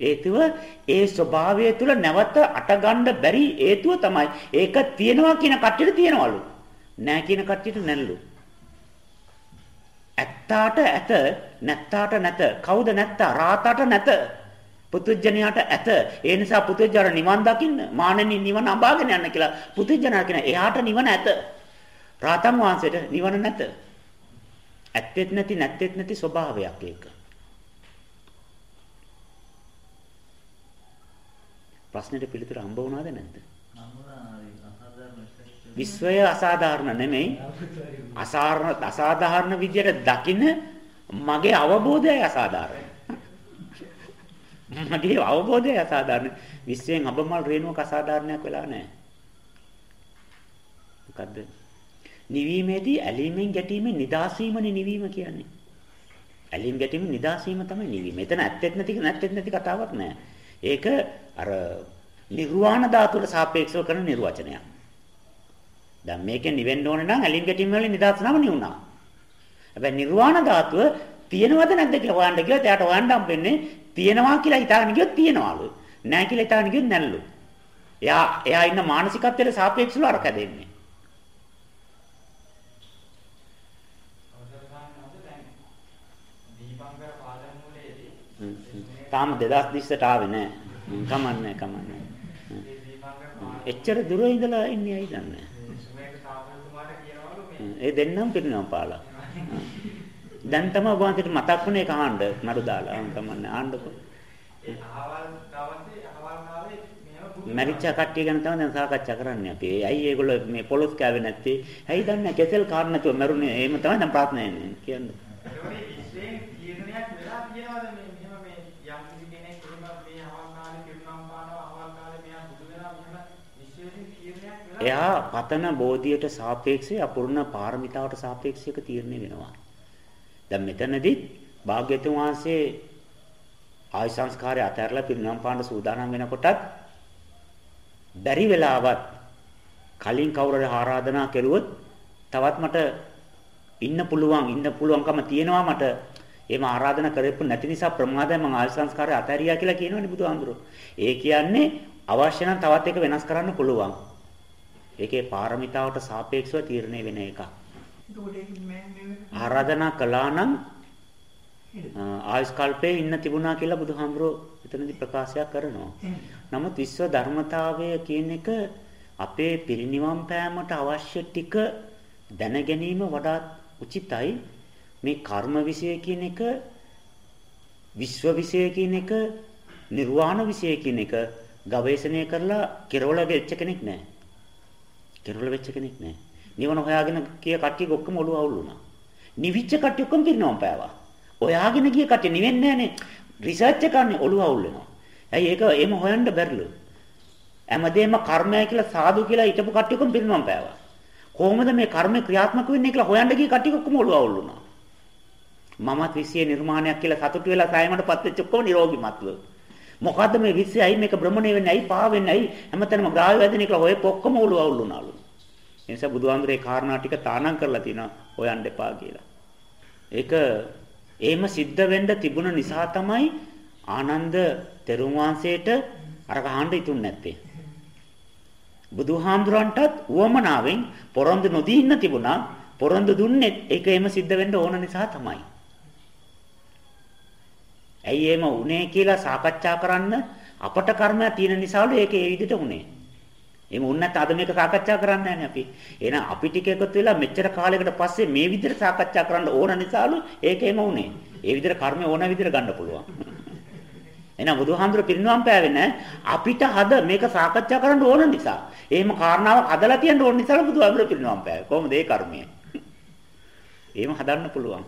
හේතුව ඒ ස්වභාවය තුළ නැවත අටගන්න බැරි හේතුව තමයි ඒක තියෙනවා කියන කට්ටියට තියනවලු. නැහැ කියන කට්ටියට නැල්ලු. ඇත්තාට ඇත නැත්තාට නැත. කවුද නැත්තා? රාතාට නැත. පුතුජණයාට ඇත. ඒ නිසා පුතුජාර නිවන් දකින්න මානෙනි නිවන අඹාගෙන යන්න කියලා පුතුජණා කියන එයාට නිවන ඇත. රාතන් වහන්සේට නිවන නැත. ඇත්තෙත් නැති නැත්තෙත් නැති ස්වභාවයක් ඒක. ප්‍රශ්නෙට පිළිතුර හම්බ වුණාද නැද්ද? විශ්වය අසාධාරණ නෙමෙයි. අසාරණ අසාධාරණ විදියට දකින්න මගේ අවබෝධයයි අසාධාරණ. මගේ අවබෝධයයි අසාධාරණ. විශ්වයෙන් අබමල් රේණුවක අසාධාරණයක් වෙලා නැහැ. මොකද්ද? නිවීමේදී ඇලීමෙන් ගැටීමෙන් නිදාස් වීමනේ නිවීම කියන්නේ. ඇලීම් ගැටීමෙන් නිදාස් වීම තමයි නිවීම. එතන ඇත්තෙත් නැති නැත්තෙත් නැති කතාවක් නෑ. ඒක අර නිර්වාණ ධාතුවට සාපේක්ෂව කරන නිර්වචනයක්. දැන් මේකෙන් නිවෙන්න ඕනේ නම් ඇලීම් ගැටීම් වලින් නිදාස් නම් නිවුණා. හැබැයි නිර්වාණ ධාතුව තියෙනවද නැද්ද කියලා හොයන්න ගියොත් එයාට හොයන්න හම්බෙන්නේ තියෙනවා කියලා හිතාගෙන ගියොත් තියෙනවලු. නැහැ කියලා හිතාගෙන ගියොත් නැල්ලු. එයා එයා ඉන්න මානසිකත්වයට සාපේක්ෂව අර කැදෙන්නේ. තාම 2020ට ආවේ නෑ. කමන්නේ කමන්නේ. එච්චර දුර ඉඳලා ඉන්නේ ඇයි දන්නේ ඒ දෙන්නම පිරිනවම් පාලා. දැන් තමයි ඔබ වහන්සේට මතක් වුණේ ඒක ආන්න නඩු දාලා. කමන්නේ ආන්නකො. මැරිච්ච කට්ටිය ගැන තමයි දැන් සාකච්ඡා කරන්නේ අපි. ඇයි ඒගොල්ලෝ මේ පොලොස් කෑවේ නැත්තේ? ඇයි දන්නේ කෙසෙල් කාර් නැතුව මැරුණේ? එහෙම තමයි දැන් ප්‍රශ්නේ එන්නේ. කියන්නේ. එයා පතන බෝධියට සාපේක්ෂව අපූර්ණ පාරමිතාවට සාපේක්ෂව තීරණය වෙනවා. දැන් මෙතනදී භාග්‍යතුන් වහන්සේ ආය සංස්කාරය අතහැරලා පිරිනම් පාන්න සූදානම් වෙනකොටත් බැරි වෙලාවත් කලින් කවුරුහරි ආරාධනා කරුවොත් තවත් මට ඉන්න පුළුවන් ඉන්න පුළුවන්කම තියෙනවා මට එහෙම ආරාධනා කරෙප්පු නැති නිසා ප්‍රමාදයෙන් මම ආය සංස්කාරය අතහැරියා කියලා කියනවනේ බුදුහාමුදුරුවෝ. ඒ කියන්නේ අවශ්‍ය නම් තවත් එක වෙනස් කරන්න පුළුවන්. ඒකේ පාරමිතාවට සාපේක්ෂව තීරණය වෙන එකක්. ආරාධනා කළා නම් ආයුෂ් කල්පයේ ඉන්න තිබුණා කියලා බුදුහාමුදුරෝ එතනදී ප්‍රකාශයක් කරනවා. නමුත් විශ්ව ධර්මතාවය කියන එක අපේ පිරිනිවන් පෑමට අවශ්‍ය ටික දැන ගැනීම වඩාත් උචිතයි. මේ කර්ම විෂය කියන එක විශ්ව විෂය කියන එක නිර්වාණ විෂය කියන එක ගවේෂණය කරලා කෙරවල වෙච්ච කෙනෙක් නැහැ. කෙරවල වෙච්ච කෙනෙක් නැහැ. නිවන හොයාගෙන කිය කට්ටිය ඔක්කොම ඔළුව අවුල් වුණා. නිවිච්ච කට්ටිය ඔක්කොම පිරිනවම් පෑවා. ඔයාගෙන ගිය කට්ටිය නිවෙන්නේ නැහනේ. රිසර්ච් එක කරන්නේ ඔළුව අවුල් වෙනවා. ඇයි ඒක එහෙම හොයන්න බැරිලු. හැමදේම කර්මය කියලා සාදු කියලා හිටපු කට්ටිය ඔක්කොම පිරිනවම් පෑවා. කොහොමද මේ කර්මය ක්‍රියාත්මක වෙන්නේ කියලා හොයන්න ගිය කට්ටිය ඔක්කොම ඔළුව අවුල් වුණා. මමත් විශ්ය නිර්මාණයක් කියලා සතුටු වෙලා සායමටපත් වෙච්ච ඔක්කොම නිරෝගීමත්ව. මොකද්ද මේ විශ්යයි මේක භ්‍රමණය වෙන්නේ ඇයි පා වෙන්නේ ඇයි හැමතැනම ග්‍රාහ්‍ය වැදෙන කියලා හොයපු ඔක්කොම ඔළුව අවුල් වුණාලු. ඒ නිසා බුදුහාමුදුරේ කාරණා ටික තානම් කරලා තිනවා හොයන්න එපා කියලා. ඒක එහෙම සිද්ධ වෙන්න තිබුණ නිසා තමයි ආනන්ද තෙරුන් වහන්සේට අර කහන්න ඉතුරු නැත්තේ. බුදුහාමුදුරන්ටත් උවමනාවෙන් පොරොන්දු නොදී ඉන්න තිබුණා. පොරොන්දු දුන්නේ ඒක එහෙම සිද්ධ වෙන්න ඕන නිසා තමයි. ඇයි එහෙම වුනේ කියලා සාකච්ඡා කරන්න අපට කර්මයක් තියෙන නිසාලු ඒක ඒ විදිහට වුනේ. එහෙම වුණ නැත්නම් අද මේක සාකච්ඡා කරන්නේ නැහැ අපි. එහෙනම් අපි ටික එකතු වෙලා මෙච්චර කාලයකට පස්සේ මේ විදිහට සාකච්ඡා කරන්න ඕන නිසාලු ඒක එහෙම වුනේ. ඒ විදිහට කර්මය ඕන විදිහට ගන්න පුළුවන්. එහෙනම් බුදුහාමුදුර පිරිනවම් පෑවෙන්නේ අපිට හද මේක සාකච්ඡා කරන්න ඕන නිසා. එහෙම කාරණාවක් හදලා තියන්න ඕන නිසා බුදුහාමුදුර පිරිනවම් පෑවේ. කොහොමද ඒ කර්මය? එහෙම හදන්න පුළුවන්.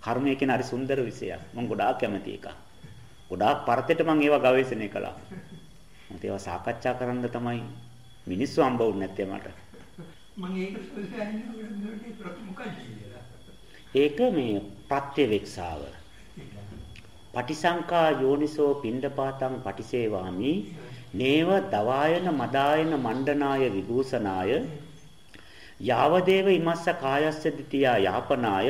කර්මය කියන හරි සුන්දර විෂයක්. මම ගොඩාක් කැමති එකක්. ගොඩාක් පරතට මම ඒවා ගවේෂණය කළා. මම ඒවා සාකච්ඡා කරන්න තමයි මිනිස්සු හම්බ වුනේ නැත්තේ මට. මම ඒක ඒක මේ ප්‍රත්‍යවේක්ෂාව. පටිසංකා යෝනිසෝ පිණ්ඩපාතං පටිසේවාමි. නේව දවායන මදායන මණ්ඩනාය විභූෂනාය යාවදේව ඉමස්ස කායස්ස දිතියා යාපනාය.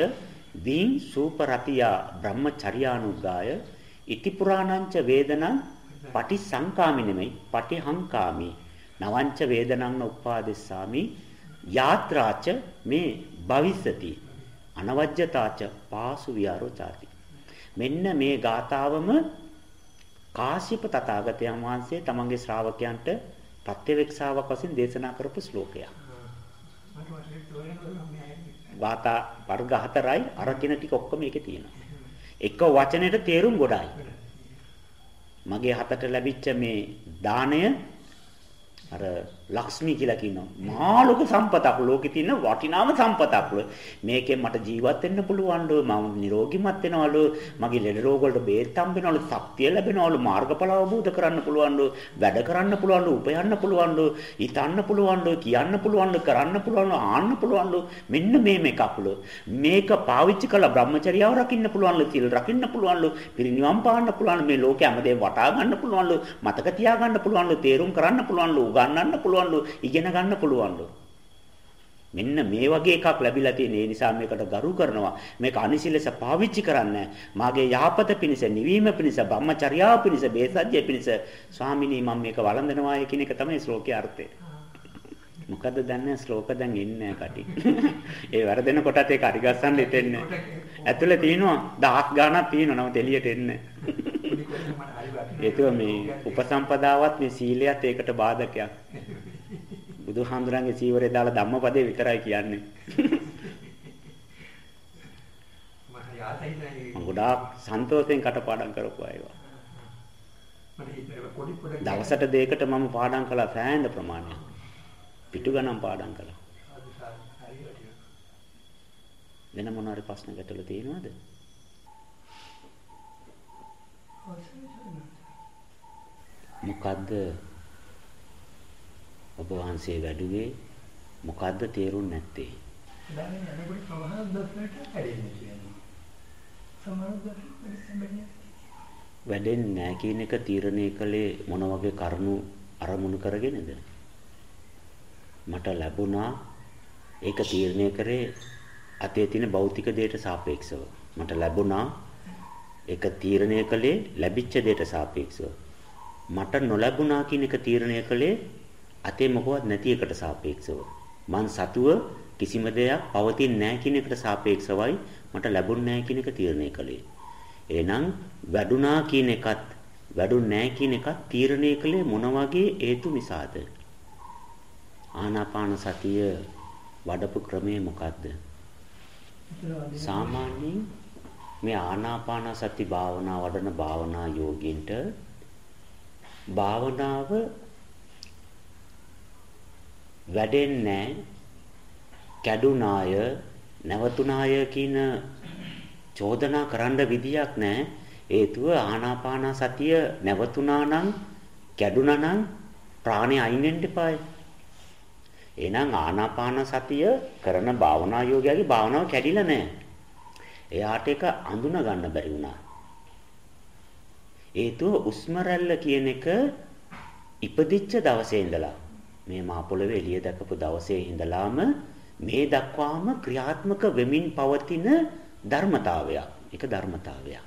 දීන් සූපරතියා බ්‍රහ්මචර්යානුගාය ඉති පුරාණංච වේදනං පටිසංකාමි නෙමෙයි පටිහංකාමි නවංච වේදනං උපාදෙස්සාමි යාත්‍රාච මේ භවිස්සති අනවජ්‍යතාච පාසු විහාරෝ ചാති මෙන්න මේ ගාතාවම කාශ්‍යප තථාගතයන් වහන්සේ තමන්ගේ ශ්‍රාවකයන්ට ප්‍රත්‍යවේක්ෂාවක් වශයෙන් දේශනා කරපු ශ්ලෝකයක්. වාතා වර්ග හතරයි අර කින ටික ඔක්කොම ඒකේ තියෙනවා. එක වචනෙට තේරුම් ගොඩයි. මගේ හතට ලැබිච්ච මේ දාණය අර ලක්ෂ්මී කියලා කියනවා. මහා ලොකු සම්පතක් ලෝකේ තියෙන වටිනාම සම්පතක්. මේකෙන් මට ජීවත් වෙන්න පුළුවන්ලු. මම නිරෝගීමත් වෙනවලු. මගේ ලෙඩ රෝග වලට බේත් හම්බෙනවලු. ශක්තිය ලැබෙනවලු. මාර්ගඵල අවබෝධ කරන්න පුළුවන්ලු. වැඩ කරන්න පුළුවන්ලු. උපයන්න පුළුවන්ලු. හිතන්න පුළුවන්ලු. කියන්න පුළුවන්ලු. කරන්න පුළුවන්ලු. ආන්න පුළුවන්ලු. මෙන්න මේ මේකක්ලු. මේක පාවිච්චි කළා බ්‍රහ්මචර්යාව රකින්න පුළුවන්ලු. සිල් රකින්න පුළුවන්ලු. පිරිනිවන් පාන්න පුළුවන්. මේ ලෝකයේ හැමදේම වටා ගන්න පුළුවන්ලු. මතක තියා ගන්න පුළුවන්ලු. තේරුම් කරන්න පුළුවන්ලු. උගන්වන්න පුළුවන්ලු. ඉගෙන ගන්න පුළුවන්ලු. මෙන්න මේ වගේ එකක් ලැබිලා තියෙන ඒ නිසා මේකට ගරු කරනවා. මේක අනිසිලස පාවිච්චි කරන්නේ මාගේ යහපත පිණිස නිවීම පිණිස බ්‍රහ්මචර්යාව පිණිස බේසජ්‍ය පිණිස. ස්වාමිනී මම මේක වළඳනවා කියන එක තමයි ශ්ලෝකයේ අර්ථය. මොකද්ද දන්නේ? ශ්ලෝක දැන් එන්නේ කටි. ඒ වැරදෙන කොටත් ඒක හරි ගස්සන්න දෙන්නේ ඇතුලේ තියෙනවා දහස් ගාණක් තියෙනවා නමුත් එළියට එන්නේ ඒක මේ උපසම්පදාවත් මේ සීලයත් ඒකට බාධකයක් බුදුහාමුදුරන්ගේ සීවරේ දාලා ධම්මපදේ විතරයි කියන්නේ. මම ගොඩාක් සන්තෝෂයෙන් කටපාඩම් කරපු අයවා. දවසට දෙයකට මම පාඩම් කළා සෑහෙන ප්‍රමාණයක්. පිටු ගණන් පාඩම් කළා. වෙන මොනවාරි ප්‍රශ්න ගැටලු තියෙනවද? මොකද්ද ඔබ වහන්සේ වැඩුවේ මොකද්ද තේරුම් නැත්තේ? දැන් යනකොට සමහර දොස්තරට හැදෙන්නේ කියන්නේ. සමහර වැඩෙන්නේ නැහැ කියන එක තීරණය කළේ මොන වගේ කරුණු අරමුණු කරගෙනද? මට ලැබුණා ඒක තීරණය කරේ අතේ තියෙන භෞතික දෙයට සාපේක්ෂව. මට ලැබුණා ඒක තීරණය කළේ ලැබිච්ච දෙයට සාපේක්ෂව. මට නොලැබුණා කියන එක තීරණය කළේ අතේ මොකවත් නැති එකට සාපේක්ෂව මං සතුව කිසිම දෙයක් පවතින්නේ නැහැ කියන එකට සාපේක්ෂවයි මට ලැබුණ නැහැ කියන එක තීරණය කළේ. එහෙනම් වැඩුණා කියන එකත් වැඩුන්නේ නැහැ කියන එකත් තීරණය කළේ මොන වගේ හේතු නිසාද? ආනාපාන සතිය වඩපු ක්‍රමය මොකද්ද? සාමාන්‍යයෙන් මේ ආනාපාන සති භාවනා වඩන භාවනා යෝගීන්ට භාවනාව වැඩෙන්නේ කැඩුනාය නැවතුනාය කියන චෝදනා කරන්න විදියක් නැහැ හේතුව ආනාපාන සතිය නැවතුනා නම් කැඩුනා නම් ප්‍රාණය අයින් වෙන්න එපායි එහෙනම් ආනාපාන සතිය කරන භාවනා යෝගයාගේ භාවනාව කැඩිලා නැහැ. එයාට ඒක අඳුන ගන්න බැරි වුණා. ඒතුව උස්ම කියන එක ඉපදිච්ච දවසේ ඉඳලා මේ මා පොළවේ එළිය දැකපු දවසේ ඉඳලාම මේ දක්වාම ක්‍රියාත්මක වෙමින් පවතින ධර්මතාවයක්. ඒක ධර්මතාවයක්.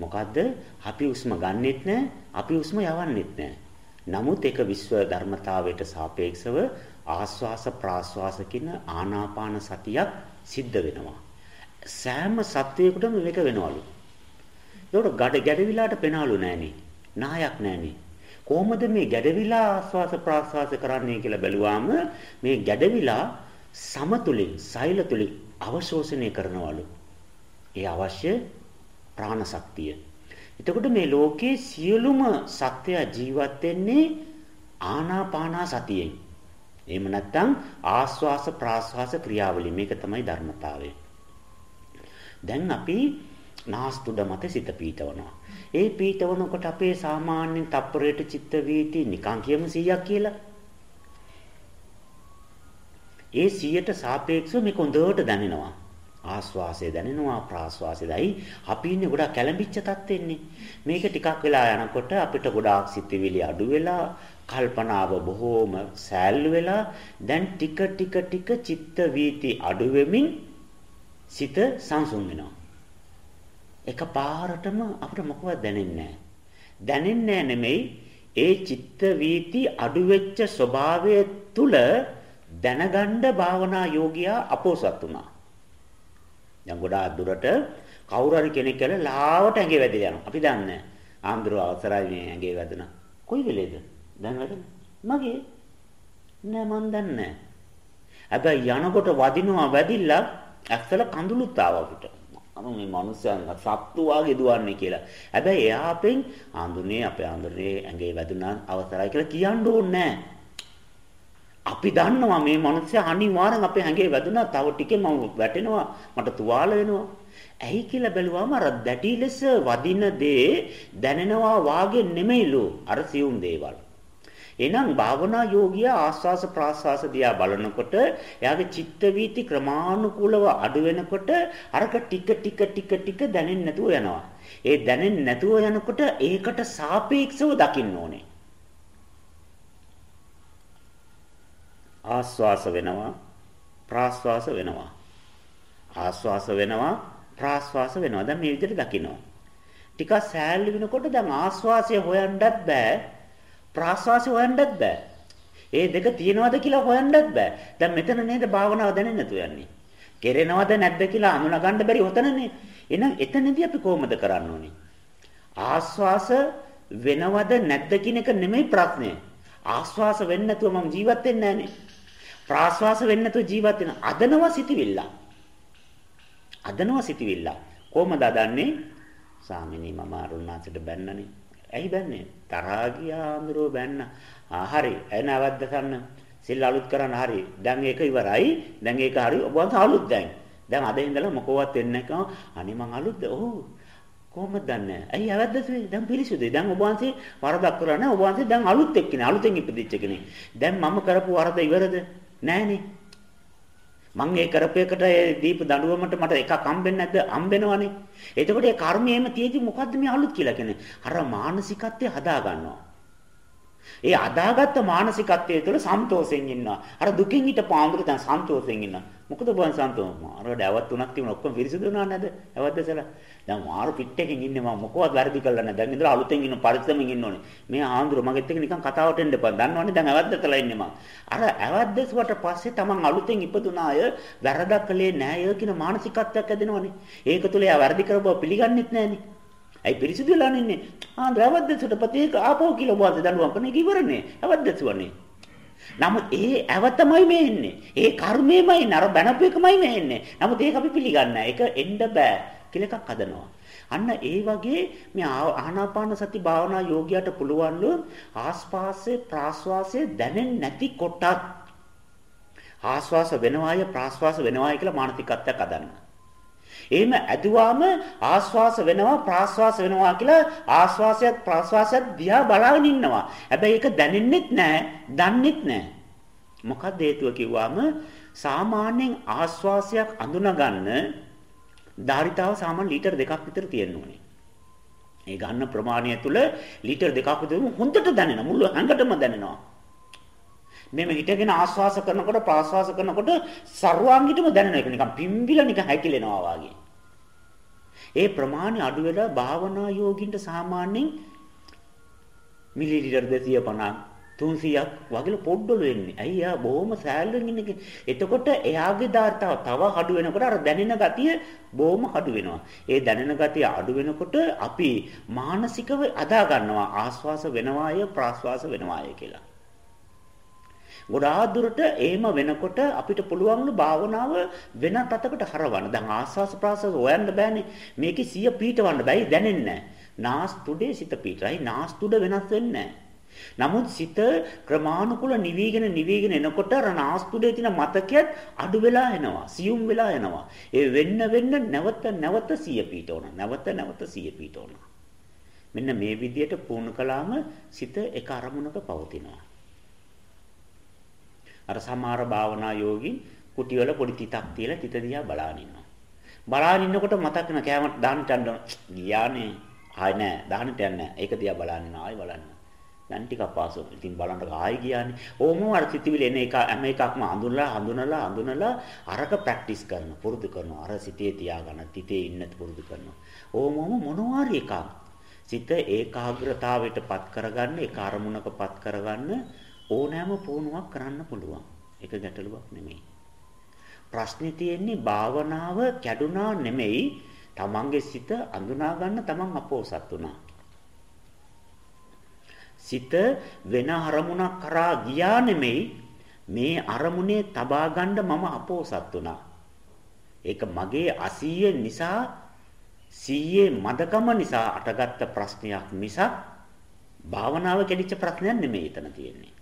මොකද්ද? අපි උස්ම ගන්නෙත් නැහැ, අපි උස්ම යවන්නෙත් නැහැ. නමුත් ඒක විශ්ව ධර්මතාවයට සාපේක්ෂව ආස්වාස ප්‍රාස්වාස කියන ආනාපාන සතියක් සිද්ධ වෙනවා. සෑම සත්වයකටම මේක වෙනවලු. ඒකට gad ගැඩවිලාට පෙනාලු නෑනේ. නායක් නෑනේ. කොහොමද මේ ගැඩවිලා ආස්වාස ප්‍රාස්වාස කරන්නේ කියලා බැලුවාම මේ ගැඩවිලා සමතුලින් සෛලතුලින් අවශෝෂණය කරනවලු. ඒ අවශ්‍ය ප්‍රාණ ශක්තිය. එතකොට මේ ලෝකයේ සියලුම සත්වය ජීවත් වෙන්නේ ආනාපානා සතියෙන්. එහෙම නැත්නම් ආස්වාස ප්‍රාස්වාස ක්‍රියාවලිය මේක තමයි ධර්මතාවය. දැන් අපි නාස්තුඩ මත සිත පීඨවනවා. ඒ පීඨවනකොට අපේ සාමාන්‍ය තප්පරයට චිත්ත වීති නිකන් කියමු 100ක් කියලා. ඒ 100ට සාපේක්ෂව මේක හොඳට දැනෙනවා. ආස්වාසය දැනෙනවා ප්‍රාස්වාසයයි අපි ඉන්නේ ගොඩාක් කැළඹිච්ච තත්ත්වෙන්නේ මේක ටිකක් වෙලා යනකොට අපිට ගොඩාක් සිතිවිලි අඩු වෙලා කල්පනාව බොහෝම සෑල්ලු වෙලා දැන් ටික ටික ටික චිත්ත වීති අඩු වෙමින් සිත සංසුන් වෙනවා. එකපාරටම අපිට මොකවත් දැනෙන්නේ නැහැ. දැනෙන්නේ නෙමෙයි ඒ චිත්ත වීති අඩු වෙච්ච ස්වභාවය තුල දැනගන්න භාවනා යෝගියා අපෝසත් වුණා. දැන් ගොඩාක් දුරට කවුරු හරි කෙනෙක් කියලා ලාවට ඇඟේ වැදිලා යනවා. අපි දන්නේ නැහැ. ආන්දර අවසරයි මේ ඇඟේ වැදුනා. කොයි වෙලේද? දැන් වැඩ මගේ නෑ මන් දන්නේ හැබැයි යනකොට වදිනවා වැදිලා ඇස්සල කඳුළුත් ආවා අපිට අර මේ මනුස්සයන් සත්තු වාගේ දුවන්නේ කියලා. හැබැයි එයා අපෙන් ආඳුනේ අපේ ආඳුනේ ඇඟේ වැදුනා අවසරයි කියලා කියන්න ඕනේ අපි දන්නවා මේ මනුස්සයා අනිවාර්යෙන් අපේ ඇඟේ වැදුනා තව ටිකේ මම වැටෙනවා මට තුවාල වෙනවා. ඇයි කියලා බැලුවාම අර දැටි ලෙස වදින දේ දැනෙනවා වාගේ නෙමෙයිලු අර සියුම් දේවල්. එහෙනම් භාවනා යෝගියා ආස්වාස ප්‍රාස්වාස දිහා බලනකොට එයාගේ චිත්ත වීති ක්‍රමානුකූලව අඩු වෙනකොට අරක ටික ටික ටික ටික දැනෙන්නේ නැතුව යනවා. ඒ දැනෙන්නේ නැතුව යනකොට ඒකට සාපේක්ෂව දකින්න ඕනේ. ආස්වාස වෙනවා ප්‍රාස්වාස වෙනවා. ආස්වාස වෙනවා ප්‍රාස්වාස වෙනවා. දැන් මේ විදිහට දකින්නවා. ටිකක් සෑහළු වෙනකොට දැන් ආස්වාසය හොයන්නත් බෑ ප්‍රාශ්වාසය හොයන්නත් බෑ. ඒ දෙක තියනවද කියලා හොයන්නත් බෑ. දැන් මෙතන නේද භාවනාව දැනෙන්නේ නැතු යන්නේ. කෙරෙනවද නැද්ද කියලා අඳුන ගන්න බැරි උතනනේ. එහෙනම් එතනදී අපි කොහොමද කරන්න ඕනේ? ආශ්වාස වෙනවද නැද්ද කියන එක නෙමෙයි ප්‍රශ්නේ. ආශ්වාස වෙන්නේ නැතුව මම ජීවත් වෙන්නේ නැහනේ. ප්‍රාශ්වාස වෙන්නේ නැතුව ජීවත් වෙන අදනවා සිටිවිල්ල. අදනවා සිටිවිල්ල. කොහොමද අදන්නේ? සාමිනී මම අරුණාචලට බැන්නනේ. ඇයි බැන්නේ? තරහා ගියා ආන්දරෝ බැන්න. ආ හරි. එන අවද්ද ගන්න. සිල් අලුත් කරන්න හරි. දැන් ඒක ඉවරයි. දැන් ඒක හරි. ඔබ වහන්සේ අලුත් දැන්. දැන් අද ඉඳලා මොකවත් වෙන්නේ නැකම අනේ මං අලුත්ද? ඔව්. කොහොමද දන්නේ? ඇයි අවද්දද? දැන් පිළිසුදුයි. දැන් ඔබ වහන්සේ වරදක් කරලා නැහැ. ඔබ වහන්සේ දැන් අලුත් එක්කනේ. අලුතෙන් ඉපදිච්ච කෙනෙක්. දැන් මම කරපු වරද ඉවරද? නෑනේ. මං ඒ කරපේකට ඒ දීප දඬුවමට මට එකක් හම්බෙන්නේ නැද්ද? හම්බෙනවනේ. එතකොට ඒ කර්මයේම තියෙදි මොකද්ද මේ අලුත් කියලා කියන්නේ? අර මානසිකත්වය හදා ගන්නවා. ඒ අදාගත්ත මානසිකත්වයේ තුළ සන්තෝෂෙන් ඉන්නවා. අර දුකින් හිට පාඳුර දැන් සන්තෝෂෙන් ඉන්නවා. මොකද බං සන්තෝෂ මාර ඩැවත් තුනක් තිබුණා ඔක්කොම පිරිසිදු වුණා නේද? ඇවද්දසලා. දැන් මාර පිට්ටකින් ඉන්නේ මම මොකවත් වැරදි කළා නැහැ. දැන් ඉඳලා අලුතෙන් ඉන්න පරිස්සමෙන් ඉන්න ඕනේ. මේ ආන්දර මගෙත් එක්ක නිකන් කතාවට එන්න එපා. දන්නවනේ දැන් ඇවද්දසලා ඉන්නේ මම. අර ඇවද්දසුවට පස්සේ තමන් අලුතෙන් ඉපදුනා අය වැරදක් කළේ නැහැ කියන මානසිකත්වයක් ඇදෙනවනේ. ඒක තුල එයා වැරදි කරපුවා පිළිගන්නෙත් නැහනේ. ඇයි පිරිසිදු වෙලා ඉන්නේ? ආ ද්‍රවද්දසට ප්‍රතික ආපෝ කියලා වාද දඬුවම් කරන එක ඉවරනේ. අවද්දසුවනේ. නමුත් ඒ ඇවතමයි මේ එන්නේ. ඒ කර්මයමයි නර බැනපු එකමයි මේ එන්නේ. නමුත් ඒක අපි පිළිගන්නේ ඒක එන්න බෑ කියලා එකක් හදනවා. අන්න ඒ වගේ මේ ආනාපාන සති භාවනා යෝගියාට පුළුවන්ලු ආස්වාස්යේ ප්‍රාස්වාසයේ දැනෙන්නේ නැති කොටත් ආස්වාස වෙනවාය ප්‍රාස්වාස වෙනවාය කියලා මානසිකත්වයක් හදන්න. එහෙම ඇදුවාම ආස්වාස වෙනවා ප්‍රාස්වාස වෙනවා කියලා ආස්වාසයත් ප්‍රාස්වාසයත් දිහා බලාගෙන ඉන්නවා. හැබැයි ඒක දැනෙන්නෙත් නැහැ, දන්නෙත් නැහැ. මොකක්ද හේතුව කිව්වම සාමාන්‍යයෙන් ආස්වාසයක් අඳුනගන්න ධාරිතාව සාමාන්‍ය ලීටර් දෙකක් විතර තියෙන්න ඕනේ. ඒ ගන්න ප්‍රමාණය තුල ලීටර් දෙකක් විතර හොඳට දැනෙනවා. මුළු ඇඟටම දැනෙනවා. මෙම හිටගෙන ආස්වාස කරනකොට ප්‍රාස්වාස කරනකොට ਸਰවාංගිටම දැනෙන එක නිකන් පිම්බිලා නිකන් හැකිලෙනවා වගේ. ඒ ප්‍රමාණය අඩු වෙලා භාවනා යෝගින්ට සාමාන්‍යයෙන් මිලිලිටර් 250 300ක් වගේ පොඩ්ඩලු වෙන්නේ. ඇයි යා බොහොම සෑල්ලුවෙන් ඉන්නේ. එතකොට එයාගේ ධාර්තාව තව අඩු වෙනකොට අර දැනෙන ගතිය බොහොම අඩු වෙනවා. ඒ දැනෙන ගතිය අඩු වෙනකොට අපි මානසිකව අදා ගන්නවා ආස්වාස වෙනවාය ප්‍රාස්වාස වෙනවාය කියලා. ගොඩාක් දුරට එහෙම වෙනකොට අපිට පුළුවන් භාවනාව වෙන තතකට හරවන්න. දැන් ආස්වාස ප්‍රාස්වාස හොයන්න බෑනේ. මේකේ සිය පීඨවන්න බෑයි දැනෙන්නේ නැහැ. නාස්තුඩේ සිත පීඨයි. නාස්තුඩ වෙනස් වෙන්නේ නැහැ. නමුත් සිත ක්‍රමානුකූල නිවිගෙන නිවිගෙන එනකොට අර නාස්තුඩේ තියෙන මතකයත් අඩු වෙලා එනවා. සියුම් වෙලා එනවා. ඒ වෙන්න වෙන්න නැවත නැවත සිය පීඨවන. නැවත නැවත සිය පීඨවන. මෙන්න මේ විදියට පුහුණු කළාම සිත එක අරමුණක පවතිනවා. අර සමහර භාවනා යෝගින් කුටිවල පොඩි තිතක් තියලා තිත දිහා බලාගෙන ඉන්නවා. බලාගෙන ඉන්නකොට මතක් වෙන කෑමට දාන්නට යන්න ගියානේ. ආයි නෑ දාන්නට යන්නේ නෑ. ඒක දිහා බලන්න ආයි බලන්න. දැන් ටිකක් පාසු. ඉතින් බලන්න ආයි ගියානේ. ඕමම අර සිතිවිලි එන එක හැම එකක්ම අඳුනලා අඳුනලා අඳුනලා අරක ප්‍රැක්ටිස් කරනවා. පුරුදු කරනවා. අර සිතේ තියාගන්න තිතේ ඉන්න පුරුදු කරනවා. ඕමම මොනවාරි එකක්. සිත ඒකාග්‍රතාවයටපත් කරගන්න, ඒක අරමුණකපත් කරගන්න ඕනෑම පුහුණුවක් කරන්න පුළුවන්. ඒක ගැටලුවක් නෙමෙයි. ප්‍රශ්නේ තියෙන්නේ භාවනාව කැඩුනා නෙමෙයි තමන්ගේ සිත අඳුනා ගන්න තමන් අපෝසත් වුණා. සිත වෙන අරමුණක් කරා ගියා නෙමෙයි මේ අරමුණේ තබා ගන්න මම අපෝසත් වුණා. ඒක මගේ අසීය නිසා සීයේ මදකම නිසා අටගත්ත ප්‍රශ්නයක් මිසක් භාවනාව කැඩිච්ච ප්‍රශ්නයක් නෙමෙයි එතන තියෙන්නේ.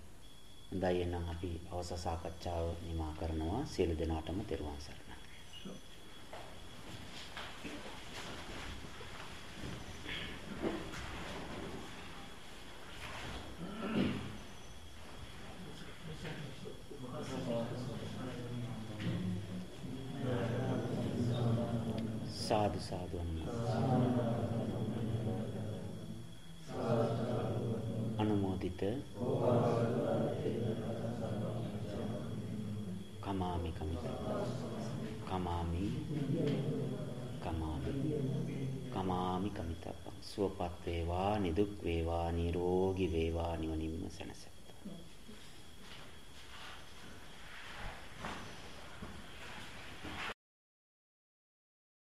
හොඳයි එහෙනම් අපි අවසන් සාකච්ඡාව නිමා කරනවා සියලු දෙනාටම තෙරුවන් සරණයි. සාදු සාදු අනුමෝදිත කමාමි කමිත කමාමි කමාමි. කමාමි කමිතප්පං සුවපත් වේවා නිදුක් වේවා නිරෝගී වේවා නිවනින්ම සැනසෙයි